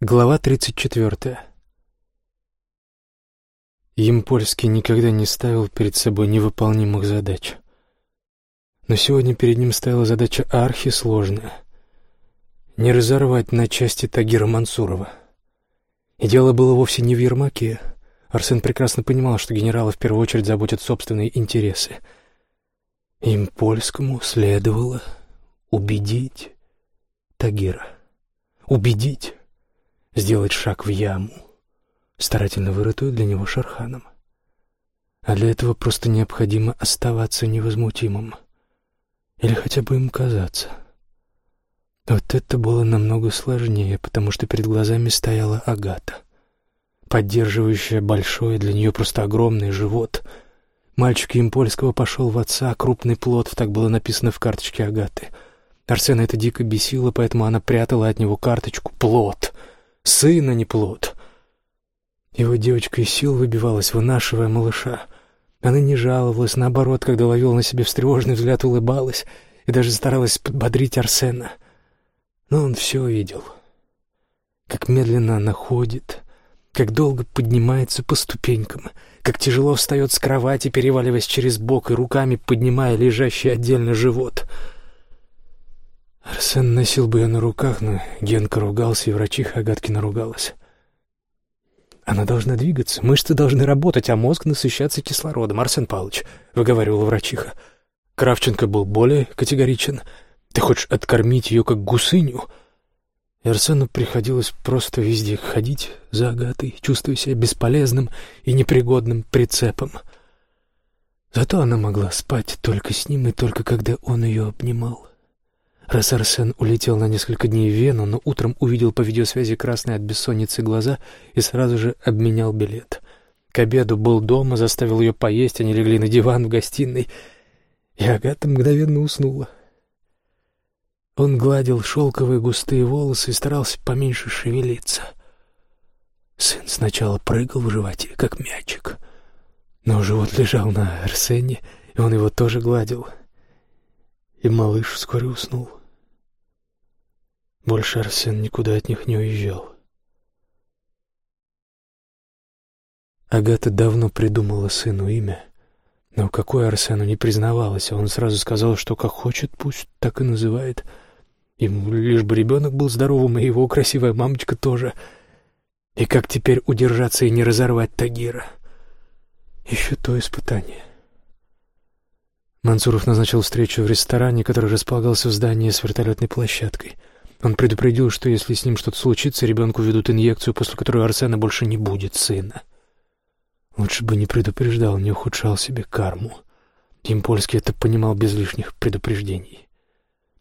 Глава 34. Емпольский никогда не ставил перед собой невыполнимых задач. Но сегодня перед ним стояла задача архисложная — не разорвать на части Тагира Мансурова. И дело было вовсе не в Ермаке. Арсен прекрасно понимал, что генералы в первую очередь заботят собственные интересы. Импольскому следовало убедить Тагира. Убедить сделать шаг в яму, старательно вырытую для него шарханом. А для этого просто необходимо оставаться невозмутимым. Или хотя бы им казаться. Вот это было намного сложнее, потому что перед глазами стояла Агата, поддерживающая большой, для нее просто огромный живот. Мальчик Импольского пошел в отца, крупный плод, так было написано в карточке Агаты. Арсена это дико бесило, поэтому она прятала от него карточку «плод», Сына не плод. Его девочка из сил выбивалась, вынашивая малыша. Она не жаловалась, наоборот, когда ловила на себе встревоженный взгляд, улыбалась и даже старалась подбодрить Арсена. Но он все видел. Как медленно она ходит, как долго поднимается по ступенькам, как тяжело встает с кровати, переваливаясь через бок и руками поднимая лежащий отдельно живот — Арсен носил бы ее на руках, но Генка ругался, и врачиха Агаткина ругалась. «Она должна двигаться, мышцы должны работать, а мозг насыщаться кислородом, Арсен Павлович», — выговаривала врачиха. Кравченко был более категоричен. «Ты хочешь откормить ее, как гусыню?» И Арсену приходилось просто везде ходить за Агатой, чувствуя себя бесполезным и непригодным прицепом. Зато она могла спать только с ним и только когда он ее обнимал. Раз Арсен улетел на несколько дней в Вену, но утром увидел по видеосвязи красные от бессонницы глаза и сразу же обменял билет. К обеду был дома, заставил ее поесть, они легли на диван в гостиной, и Агата мгновенно уснула. Он гладил шелковые густые волосы и старался поменьше шевелиться. Сын сначала прыгал в животе, как мячик, но живот лежал на Арсене, и он его тоже гладил, и малыш вскоре уснул. Больше Арсен никуда от них не уезжал. Агата давно придумала сыну имя, но какое Арсену не признавалось, а он сразу сказал, что как хочет, пусть так и называет. Ему лишь бы ребенок был здоровым, и его красивая мамочка тоже. И как теперь удержаться и не разорвать Тагира? Еще то испытание. Мансуров назначил встречу в ресторане, который располагался в здании с вертолетной площадкой — он предупредил, что если с ним что-то случится, ребенку ведут инъекцию, после которой Арсена больше не будет сына. Лучше бы не предупреждал, не ухудшал себе карму. Импольский это понимал без лишних предупреждений.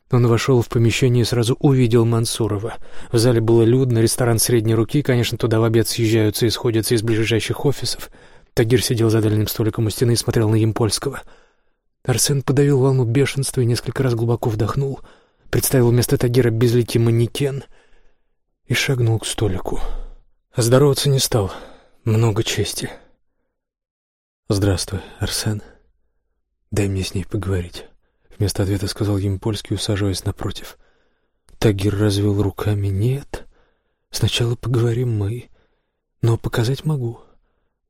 Он вошел в помещение и сразу увидел Мансурова. В зале было людно, ресторан средней руки, конечно, туда в обед съезжаются и сходятся из ближайших офисов. Тагир сидел за дальним столиком у стены и смотрел на Импольского. Арсен подавил волну бешенства и несколько раз глубоко вдохнул — представил вместо Тагира безликий манекен и шагнул к столику. Здороваться не стал. Много чести. «Здравствуй, Арсен. Дай мне с ней поговорить», — вместо ответа сказал ему польский, усаживаясь напротив. Тагир развел руками. «Нет. Сначала поговорим мы. Но показать могу».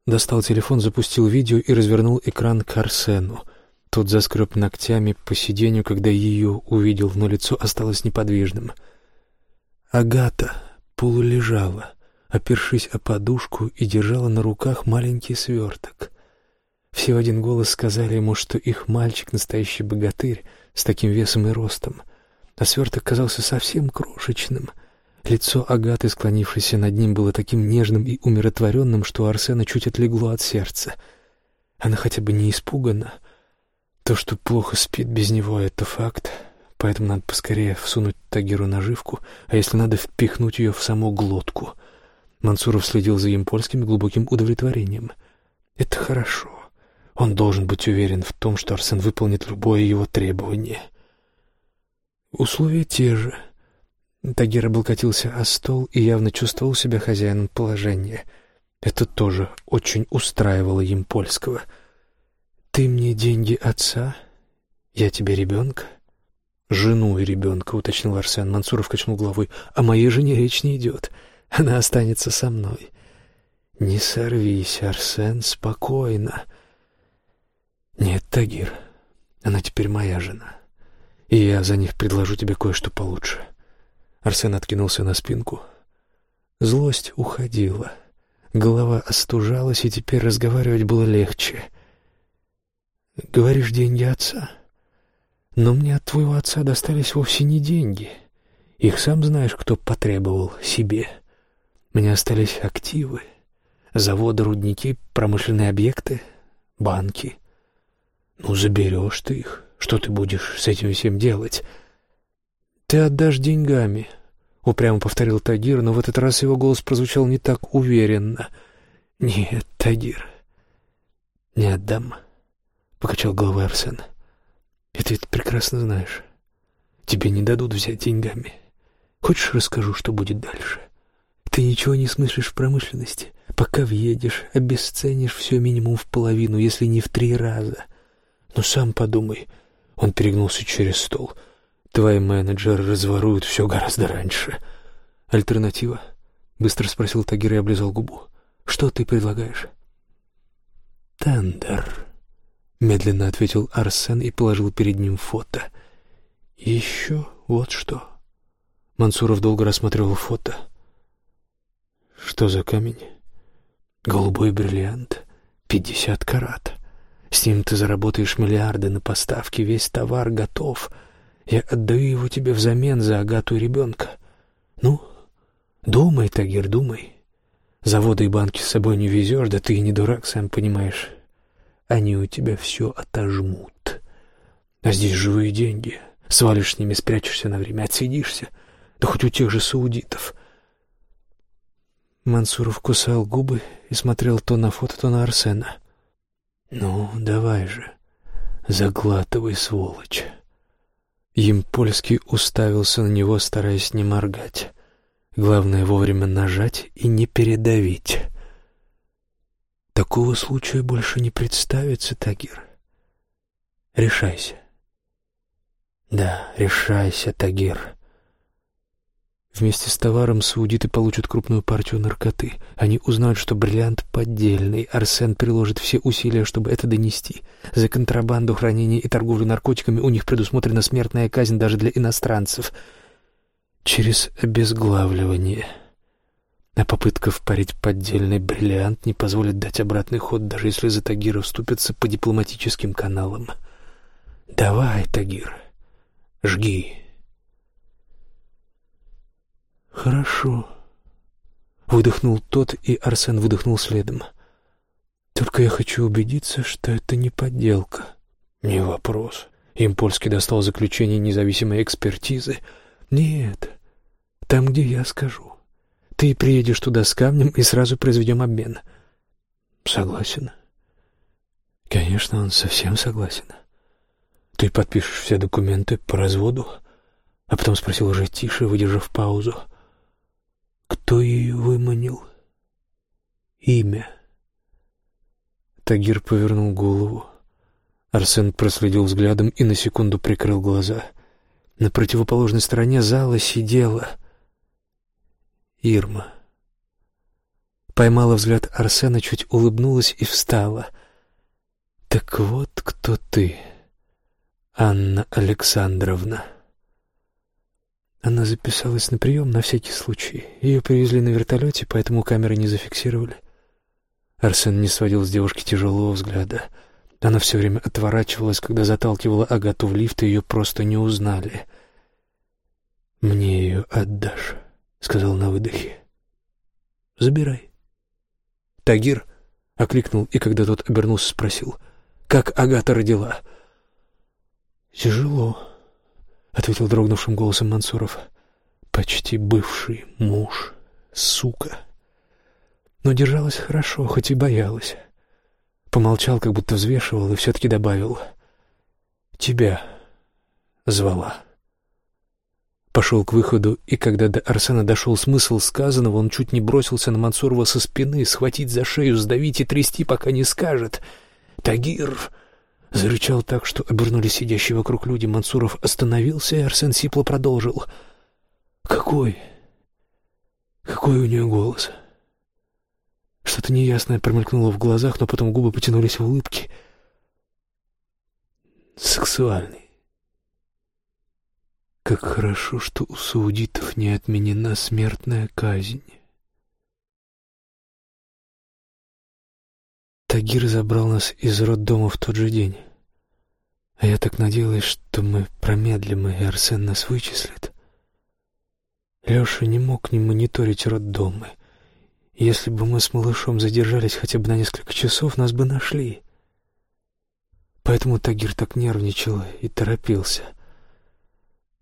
Достал телефон, запустил видео и развернул экран к Арсену — тот заскреб ногтями по сиденью, когда ее увидел, но лицо осталось неподвижным. Агата полулежала, опершись о подушку и держала на руках маленький сверток. Все в один голос сказали ему, что их мальчик — настоящий богатырь с таким весом и ростом, а сверток казался совсем крошечным. Лицо Агаты, склонившейся над ним, было таким нежным и умиротворенным, что Арсена чуть отлегло от сердца. Она хотя бы не испугана — то, что плохо спит без него, — это факт, поэтому надо поскорее всунуть Тагиру наживку, а если надо, впихнуть ее в саму глотку. Мансуров следил за импольским глубоким удовлетворением. Это хорошо. Он должен быть уверен в том, что Арсен выполнит любое его требование. Условия те же. Тагир облокотился о стол и явно чувствовал себя хозяином положения. Это тоже очень устраивало Емпольского — «Ты мне деньги отца, я тебе ребенка?» «Жену и ребенка», — уточнил Арсен. Мансуров качнул головой. «О моей жене речь не идет. Она останется со мной. Не сорвись, Арсен, спокойно. Нет, Тагир, она теперь моя жена. И я за них предложу тебе кое-что получше. Арсен откинулся на спинку. Злость уходила. Голова остужалась, и теперь разговаривать было легче. «Говоришь, деньги отца?» «Но мне от твоего отца достались вовсе не деньги. Их сам знаешь, кто потребовал себе. Мне остались активы, заводы, рудники, промышленные объекты, банки. Ну, заберешь ты их. Что ты будешь с этим всем делать?» «Ты отдашь деньгами», — упрямо повторил Тагир, но в этот раз его голос прозвучал не так уверенно. «Нет, Тагир, не отдам», — покачал головой Арсен. «И ты это прекрасно знаешь. Тебе не дадут взять деньгами. Хочешь, расскажу, что будет дальше? Ты ничего не смыслишь в промышленности. Пока въедешь, обесценишь все минимум в половину, если не в три раза. Но сам подумай». Он перегнулся через стол — Твои менеджеры разворуют все гораздо раньше. Альтернатива? Быстро спросил Тагир и облизал губу. Что ты предлагаешь? Тендер. Медленно ответил Арсен и положил перед ним фото. еще вот что. Мансуров долго рассматривал фото. Что за камень? Голубой бриллиант. Пятьдесят карат. С ним ты заработаешь миллиарды на поставки, весь товар готов — я отдаю его тебе взамен за Агату и ребенка. Ну, думай, Тагир, думай. Заводы и банки с собой не везешь, да ты и не дурак, сам понимаешь. Они у тебя все отожмут. А здесь живые деньги. Свалишь с ними, спрячешься на время, отсидишься. Да хоть у тех же саудитов. Мансуров кусал губы и смотрел то на фото, то на Арсена. «Ну, давай же, заглатывай, сволочь». Емпольский уставился на него, стараясь не моргать. Главное вовремя нажать и не передавить. Такого случая больше не представится, Тагир. Решайся. Да, решайся, Тагир. Вместе с товаром саудиты получат крупную партию наркоты. Они узнают, что бриллиант поддельный. Арсен приложит все усилия, чтобы это донести. За контрабанду, хранение и торговлю наркотиками у них предусмотрена смертная казнь даже для иностранцев. Через обезглавливание. А попытка впарить поддельный бриллиант не позволит дать обратный ход, даже если за Тагира вступятся по дипломатическим каналам. «Давай, Тагир, жги». «Хорошо», — выдохнул тот, и Арсен выдохнул следом. «Только я хочу убедиться, что это не подделка». «Не вопрос». Им польский достал заключение независимой экспертизы. «Нет, там, где я скажу. Ты приедешь туда с камнем и сразу произведем обмен». «Согласен». «Конечно, он совсем согласен. Ты подпишешь все документы по разводу?» А потом спросил уже тише, выдержав паузу. Кто ее выманил? Имя. Тагир повернул голову. Арсен проследил взглядом и на секунду прикрыл глаза. На противоположной стороне зала сидела Ирма. Поймала взгляд Арсена, чуть улыбнулась и встала. «Так вот кто ты, Анна Александровна». Она записалась на прием на всякий случай. Ее привезли на вертолете, поэтому камеры не зафиксировали. Арсен не сводил с девушки тяжелого взгляда. Она все время отворачивалась, когда заталкивала Агату в лифт, и ее просто не узнали. «Мне ее отдашь», — сказал на выдохе. «Забирай». «Тагир», — окликнул, и когда тот обернулся, спросил, «Как Агата родила?» «Тяжело», ответил дрогнувшим голосом Мансуров. Почти бывший муж, сука. Но держалась хорошо, хоть и боялась. Помолчал, как будто взвешивал, и все-таки добавил. «Тебя звала». Пошел к выходу, и когда до Арсена дошел смысл сказанного, он чуть не бросился на Мансурова со спины, схватить за шею, сдавить и трясти, пока не скажет. «Тагир!» Зарычал так, что обернулись сидящие вокруг люди. Мансуров остановился, и Арсен Сипло продолжил. «Какой? Какой Какой у нее голос? Что-то неясное промелькнуло в глазах, но потом губы потянулись в улыбки. Сексуальный. Как хорошо, что у саудитов не отменена смертная казнь. Тагир забрал нас из роддома в тот же день. А я так надеялась, что мы промедлим, и Арсен нас вычислит. Леша не мог не мониторить роддомы. Если бы мы с малышом задержались хотя бы на несколько часов, нас бы нашли. Поэтому Тагир так нервничал и торопился.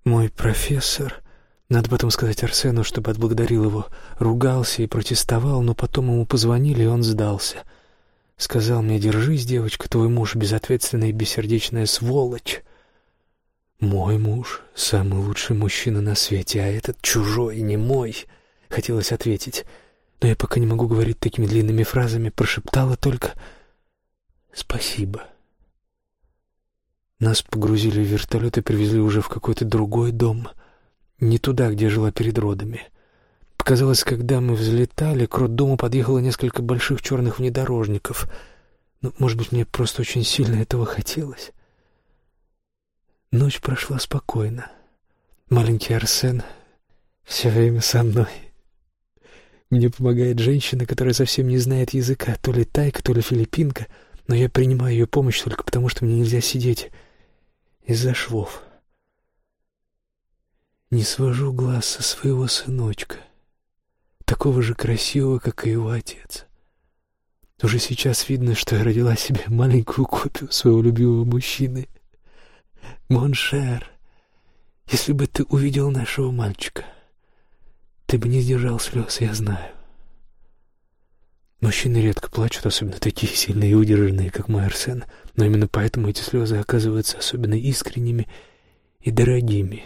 Мой профессор, надо потом сказать Арсену, чтобы отблагодарил его, ругался и протестовал, но потом ему позвонили, и он сдался — Сказал мне, держись, девочка, твой муж безответственная и бессердечная сволочь. Мой муж — самый лучший мужчина на свете, а этот чужой, не мой. Хотелось ответить, но я пока не могу говорить такими длинными фразами, прошептала только «спасибо». Нас погрузили в вертолет и привезли уже в какой-то другой дом, не туда, где жила перед родами. Показалось, когда мы взлетали, к роддому подъехало несколько больших черных внедорожников. Ну, может быть, мне просто очень сильно этого хотелось. Ночь прошла спокойно. Маленький Арсен все время со мной. Мне помогает женщина, которая совсем не знает языка, то ли тайка, то ли филиппинка, но я принимаю ее помощь только потому, что мне нельзя сидеть из-за швов. Не свожу глаз со своего сыночка — такого же красивого, как и его отец. Уже сейчас видно, что я родила себе маленькую копию своего любимого мужчины. Моншер, если бы ты увидел нашего мальчика, ты бы не сдержал слез, я знаю. Мужчины редко плачут, особенно такие сильные и удержанные, как мой Арсен, но именно поэтому эти слезы оказываются особенно искренними и дорогими.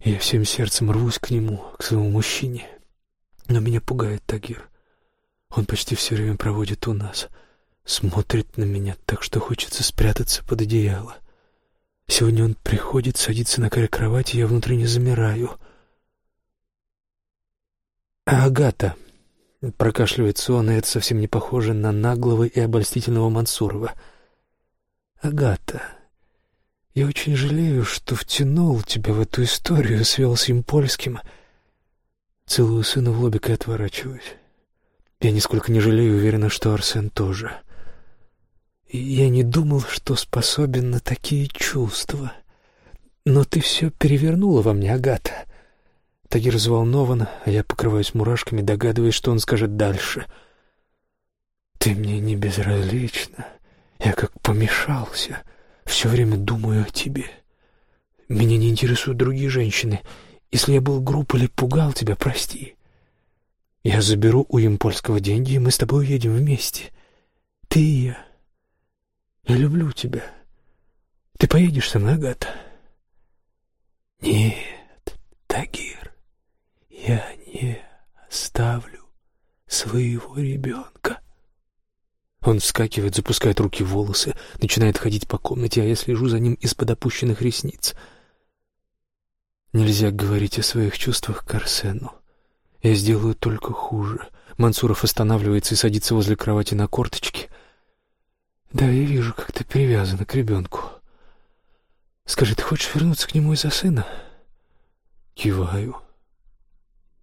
я всем сердцем рвусь к нему, к своему мужчине, но меня пугает Тагир. Он почти все время проводит у нас. Смотрит на меня так, что хочется спрятаться под одеяло. Сегодня он приходит, садится на край кровати, я внутренне замираю. Агата... Прокашливается он, и это совсем не похоже на наглого и обольстительного Мансурова. «Агата, я очень жалею, что втянул тебя в эту историю, свел с Импольским». Целую сына в лобик и отворачиваюсь. Я нисколько не жалею, уверена, что Арсен тоже. Я не думал, что способен на такие чувства. Но ты все перевернула во мне, Агата. Тагир взволнован, а я покрываюсь мурашками, догадываясь, что он скажет дальше. Ты мне не безразлична. Я как помешался. Все время думаю о тебе. Меня не интересуют другие женщины — если я был груб или пугал тебя, прости. Я заберу у Импольского деньги, и мы с тобой уедем вместе. Ты и я. Я люблю тебя. Ты поедешь со мной, Агата? Нет, я не оставлю своего ребенка. Он вскакивает, запускает руки в волосы, начинает ходить по комнате, а я слежу за ним из-под опущенных ресниц — Нельзя говорить о своих чувствах к Арсену. Я сделаю только хуже. Мансуров останавливается и садится возле кровати на корточки. Да, я вижу, как ты привязана к ребенку. Скажи, ты хочешь вернуться к нему из-за сына? Киваю.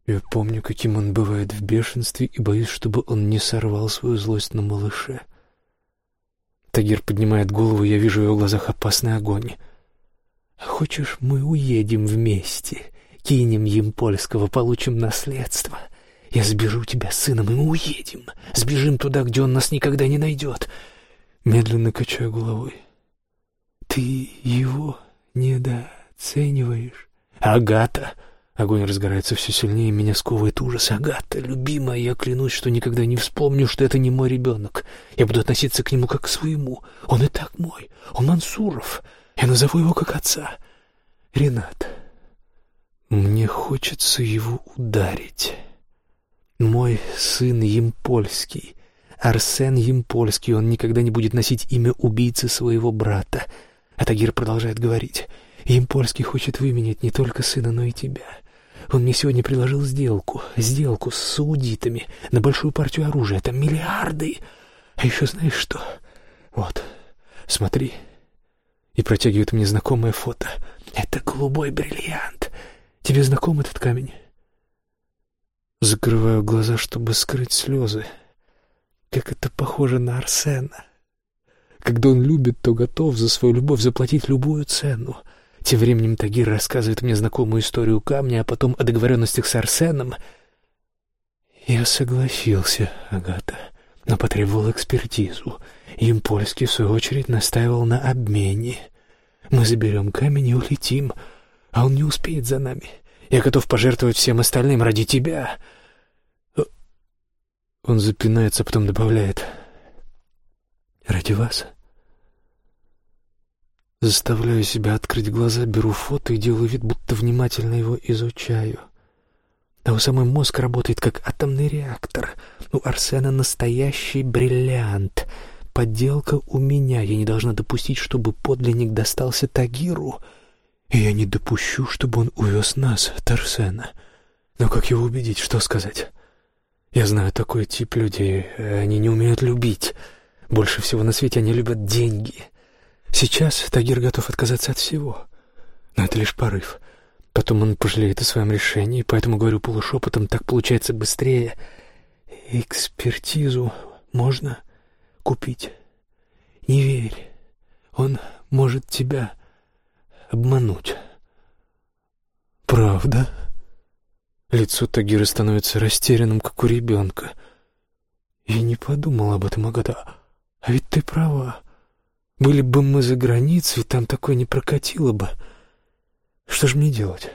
Я помню, каким он бывает в бешенстве, и боюсь, чтобы он не сорвал свою злость на малыше. Тагир поднимает голову, я вижу в его глазах опасный огонь. Хочешь, мы уедем вместе, кинем им польского, получим наследство. Я сбежу тебя с сыном, и мы уедем. Сбежим туда, где он нас никогда не найдет. Медленно качаю головой. Ты его недооцениваешь. Агата! Огонь разгорается все сильнее, меня сковывает ужас. Агата, любимая, я клянусь, что никогда не вспомню, что это не мой ребенок. Я буду относиться к нему как к своему. Он и так мой. Он Мансуров. Я назову его как отца. Ренат. Мне хочется его ударить. Мой сын Емпольский. Арсен Емпольский. Он никогда не будет носить имя убийцы своего брата. А Тагир продолжает говорить. Емпольский хочет выменять не только сына, но и тебя. Он мне сегодня предложил сделку, сделку с саудитами на большую партию оружия. Это миллиарды. А еще знаешь что? Вот, смотри. И протягивает мне знакомое фото. Это голубой бриллиант. Тебе знаком этот камень? Закрываю глаза, чтобы скрыть слезы. Как это похоже на Арсена. Когда он любит, то готов за свою любовь заплатить любую цену. Тем временем Тагир рассказывает мне знакомую историю камня, а потом о договоренностях с Арсеном. Я согласился, Агата, но потребовал экспертизу. Им польский, в свою очередь, настаивал на обмене. Мы заберем камень и улетим, а он не успеет за нами. Я готов пожертвовать всем остальным ради тебя. Он запинается, потом добавляет. Ради вас. Заставляю себя открыть глаза, беру фото и делаю вид, будто внимательно его изучаю. А у самой мозг работает как атомный реактор. У Арсена настоящий бриллиант. Подделка у меня. Я не должна допустить, чтобы подлинник достался Тагиру. И я не допущу, чтобы он увез нас от Арсена. Но как его убедить, что сказать? Я знаю такой тип людей. Они не умеют любить. Больше всего на свете они любят деньги — Сейчас Тагир готов отказаться от всего, но это лишь порыв. Потом он пожалеет о своем решении, поэтому говорю полушепотом, так получается быстрее. Экспертизу можно купить. Не верь, он может тебя обмануть. Правда? Лицо Тагира становится растерянным, как у ребенка. Я не подумал об этом, Агата. А ведь ты права. Были бы мы за границей, там такое не прокатило бы. Что же мне делать?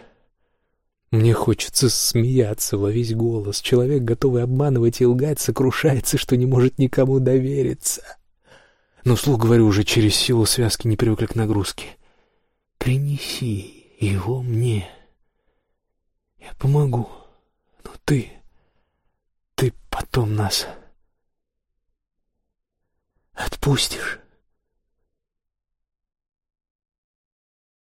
Мне хочется смеяться во весь голос. Человек, готовый обманывать и лгать, сокрушается, что не может никому довериться. Но вслух говорю уже через силу связки, не привыкли к нагрузке. Принеси его мне. Я помогу. Но ты... Ты потом нас отпустишь.